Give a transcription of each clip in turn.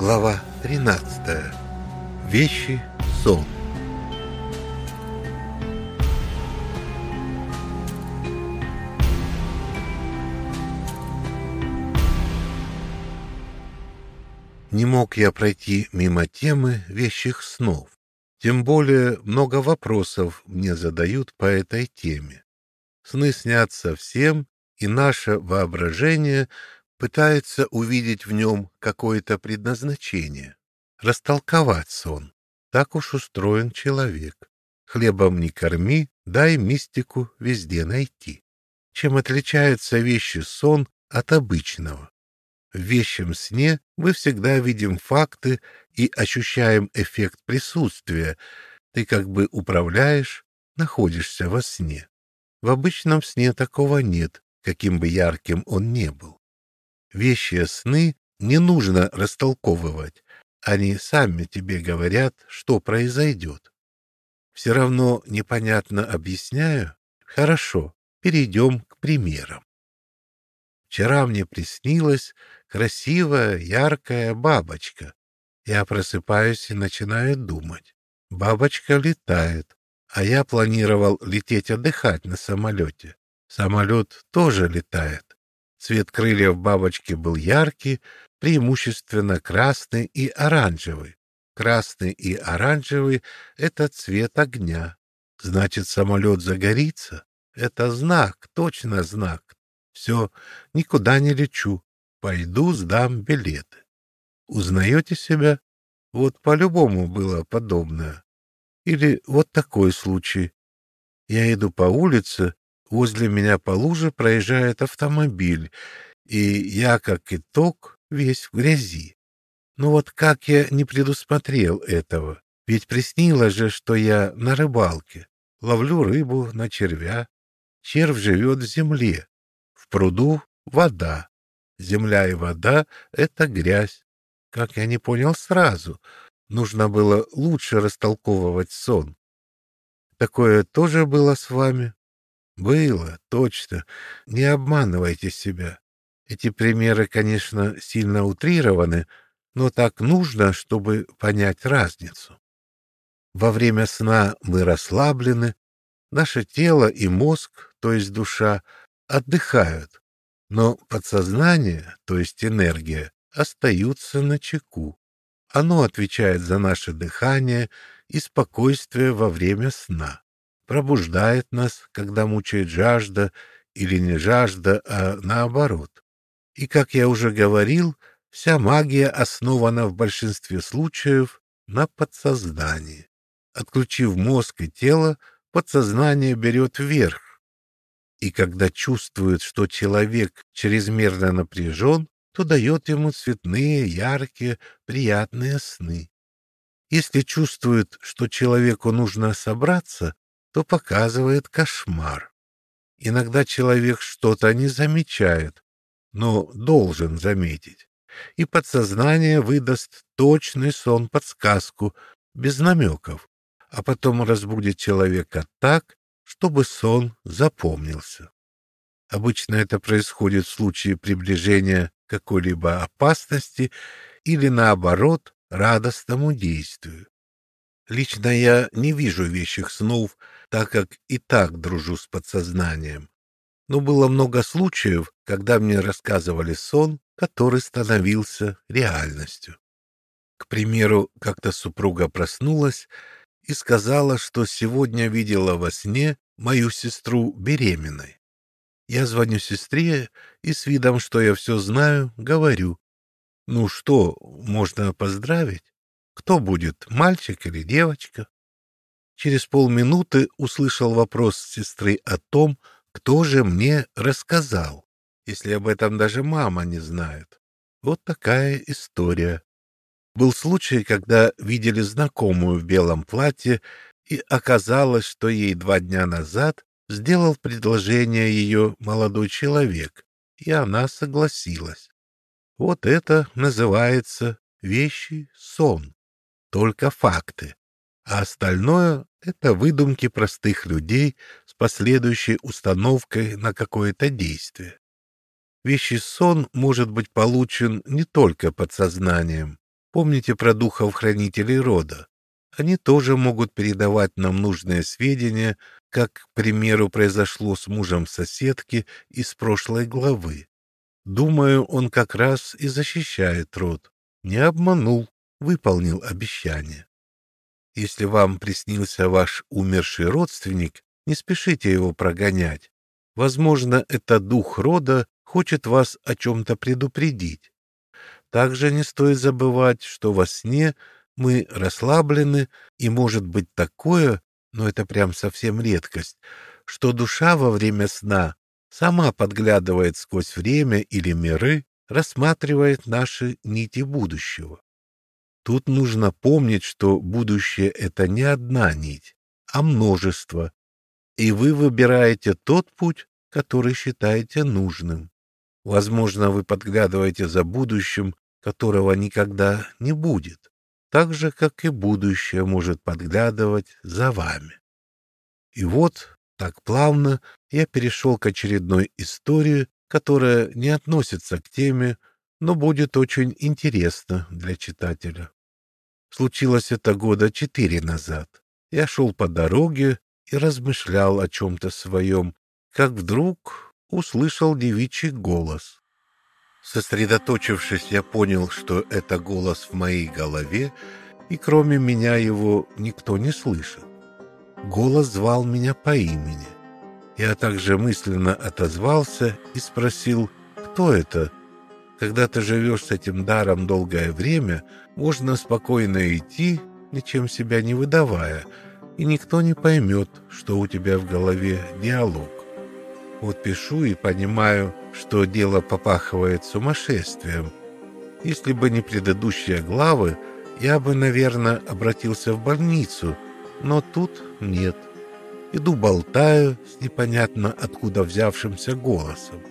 Глава 13. Вещи сон. Не мог я пройти мимо темы вещих снов. Тем более много вопросов мне задают по этой теме. Сны снятся всем, и наше воображение пытается увидеть в нем какое-то предназначение, растолковать сон. Так уж устроен человек. Хлебом не корми, дай мистику везде найти. Чем отличается вещи сон от обычного? В вещем сне мы всегда видим факты и ощущаем эффект присутствия. Ты как бы управляешь, находишься во сне. В обычном сне такого нет, каким бы ярким он не был. Вещи сны не нужно растолковывать. Они сами тебе говорят, что произойдет. Все равно непонятно объясняю? Хорошо, перейдем к примерам. Вчера мне приснилась красивая, яркая бабочка. Я просыпаюсь и начинаю думать. Бабочка летает, а я планировал лететь отдыхать на самолете. Самолет тоже летает. Цвет крыльев бабочки был яркий, преимущественно красный и оранжевый. Красный и оранжевый — это цвет огня. Значит, самолет загорится. Это знак, точно знак. Все, никуда не лечу. Пойду сдам билеты. Узнаете себя? Вот по-любому было подобное. Или вот такой случай. Я иду по улице, Возле меня по луже проезжает автомобиль, и я, как итог, весь в грязи. Ну вот как я не предусмотрел этого? Ведь приснилось же, что я на рыбалке, ловлю рыбу на червя. Червь живет в земле, в пруду вода. Земля и вода — это грязь. Как я не понял сразу, нужно было лучше растолковывать сон. Такое тоже было с вами? Было, точно. Не обманывайте себя. Эти примеры, конечно, сильно утрированы, но так нужно, чтобы понять разницу. Во время сна мы расслаблены, наше тело и мозг, то есть душа, отдыхают, но подсознание, то есть энергия, остаются на чеку. Оно отвечает за наше дыхание и спокойствие во время сна пробуждает нас, когда мучает жажда или не жажда, а наоборот. И, как я уже говорил, вся магия основана в большинстве случаев на подсознании. Отключив мозг и тело, подсознание берет верх. И когда чувствует, что человек чрезмерно напряжен, то дает ему цветные, яркие, приятные сны. Если чувствует, что человеку нужно собраться, то показывает кошмар. Иногда человек что-то не замечает, но должен заметить, и подсознание выдаст точный сон-подсказку, без намеков, а потом разбудит человека так, чтобы сон запомнился. Обычно это происходит в случае приближения какой-либо опасности или, наоборот, радостному действию. Лично я не вижу вещих снов, так как и так дружу с подсознанием. Но было много случаев, когда мне рассказывали сон, который становился реальностью. К примеру, как-то супруга проснулась и сказала, что сегодня видела во сне мою сестру беременной. Я звоню сестре и с видом, что я все знаю, говорю. Ну что, можно поздравить? Кто будет, мальчик или девочка? Через полминуты услышал вопрос сестры о том, кто же мне рассказал, если об этом даже мама не знает. Вот такая история. Был случай, когда видели знакомую в белом платье, и оказалось, что ей два дня назад сделал предложение ее молодой человек, и она согласилась. Вот это называется вещи сон только факты, а остальное — это выдумки простых людей с последующей установкой на какое-то действие. Вещий сон может быть получен не только подсознанием. Помните про духов-хранителей рода. Они тоже могут передавать нам нужные сведения, как, к примеру, произошло с мужем соседки из прошлой главы. Думаю, он как раз и защищает род. Не обманул, выполнил обещание. Если вам приснился ваш умерший родственник, не спешите его прогонять. Возможно, это дух рода хочет вас о чем-то предупредить. Также не стоит забывать, что во сне мы расслаблены, и может быть такое, но это прям совсем редкость, что душа во время сна сама подглядывает сквозь время или миры, рассматривает наши нити будущего. Тут нужно помнить, что будущее — это не одна нить, а множество, и вы выбираете тот путь, который считаете нужным. Возможно, вы подглядываете за будущим, которого никогда не будет, так же, как и будущее может подглядывать за вами. И вот, так плавно, я перешел к очередной истории, которая не относится к теме, но будет очень интересно для читателя. Случилось это года четыре назад. Я шел по дороге и размышлял о чем-то своем, как вдруг услышал девичий голос. Сосредоточившись, я понял, что это голос в моей голове, и кроме меня его никто не слышит. Голос звал меня по имени. Я также мысленно отозвался и спросил, кто это. Когда ты живешь с этим даром долгое время, можно спокойно идти, ничем себя не выдавая, и никто не поймет, что у тебя в голове диалог. Вот пишу и понимаю, что дело попахивает сумасшествием. Если бы не предыдущие главы, я бы, наверное, обратился в больницу, но тут нет. Иду болтаю с непонятно откуда взявшимся голосом.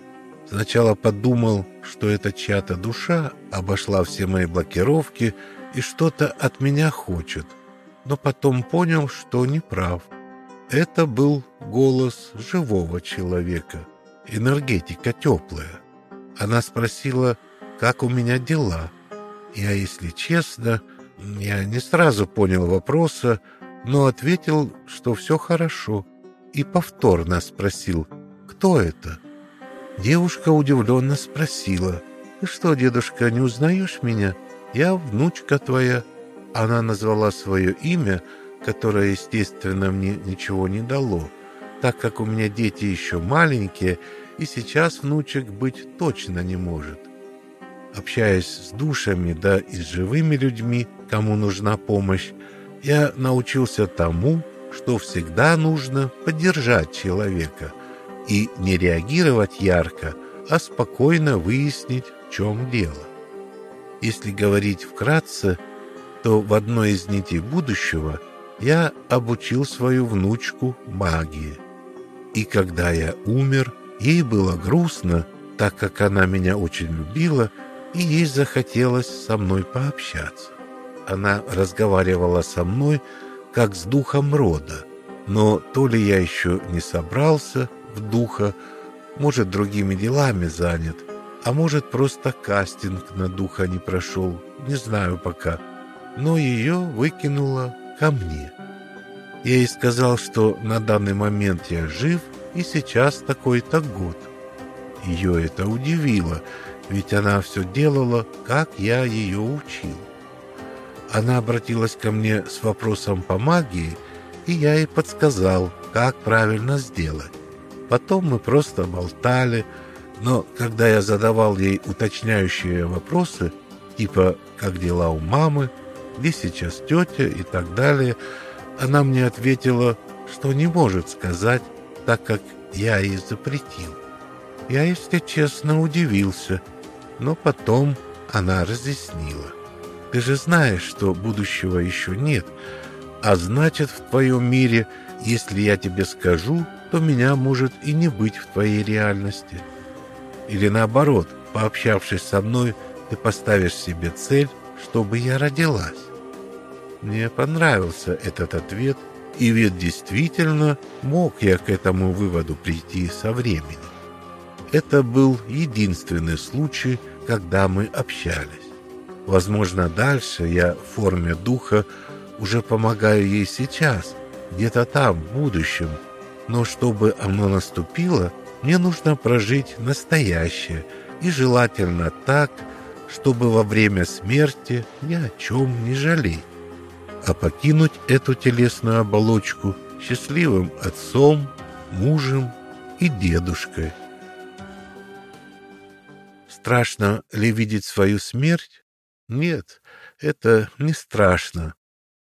Сначала подумал, что это чья-то душа обошла все мои блокировки и что-то от меня хочет, но потом понял, что не прав. Это был голос живого человека, энергетика теплая. Она спросила, как у меня дела. Я, если честно, я не сразу понял вопроса, но ответил, что все хорошо, и повторно спросил, кто это. Девушка удивленно спросила, «Ты что, дедушка, не узнаешь меня? Я внучка твоя». Она назвала свое имя, которое, естественно, мне ничего не дало, так как у меня дети еще маленькие, и сейчас внучек быть точно не может. Общаясь с душами, да и с живыми людьми, кому нужна помощь, я научился тому, что всегда нужно поддержать человека и не реагировать ярко, а спокойно выяснить, в чем дело. Если говорить вкратце, то в одной из нитей будущего я обучил свою внучку магии. И когда я умер, ей было грустно, так как она меня очень любила, и ей захотелось со мной пообщаться. Она разговаривала со мной, как с духом рода, но то ли я еще не собрался в духа, может, другими делами занят, а может, просто кастинг на духа не прошел, не знаю пока, но ее выкинуло ко мне. Я ей сказал, что на данный момент я жив, и сейчас такой-то год. Ее это удивило, ведь она все делала, как я ее учил. Она обратилась ко мне с вопросом по магии, и я ей подсказал, как правильно сделать. Потом мы просто болтали, но когда я задавал ей уточняющие вопросы, типа «как дела у мамы?», «где сейчас тетя?» и так далее, она мне ответила, что не может сказать, так как я ей запретил. Я, если честно, удивился, но потом она разъяснила. Ты же знаешь, что будущего еще нет, а значит, в твоем мире, если я тебе скажу, то меня может и не быть в твоей реальности. Или наоборот, пообщавшись со мной, ты поставишь себе цель, чтобы я родилась. Мне понравился этот ответ, и ведь действительно мог я к этому выводу прийти со временем. Это был единственный случай, когда мы общались. Возможно, дальше я в форме духа уже помогаю ей сейчас, где-то там, в будущем. Но чтобы оно наступило, мне нужно прожить настоящее, и желательно так, чтобы во время смерти ни о чем не жалеть, а покинуть эту телесную оболочку счастливым отцом, мужем и дедушкой. Страшно ли видеть свою смерть? Нет, это не страшно.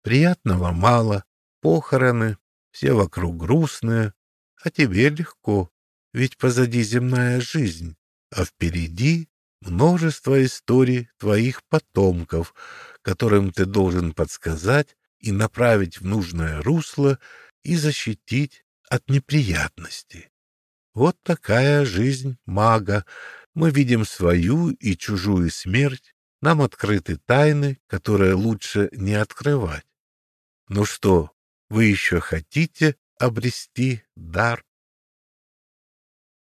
Приятного мало, похороны, все вокруг грустные, а тебе легко, ведь позади земная жизнь, а впереди множество историй твоих потомков, которым ты должен подсказать и направить в нужное русло и защитить от неприятностей. Вот такая жизнь мага. Мы видим свою и чужую смерть, нам открыты тайны, которые лучше не открывать. Ну что, вы еще хотите обрести дар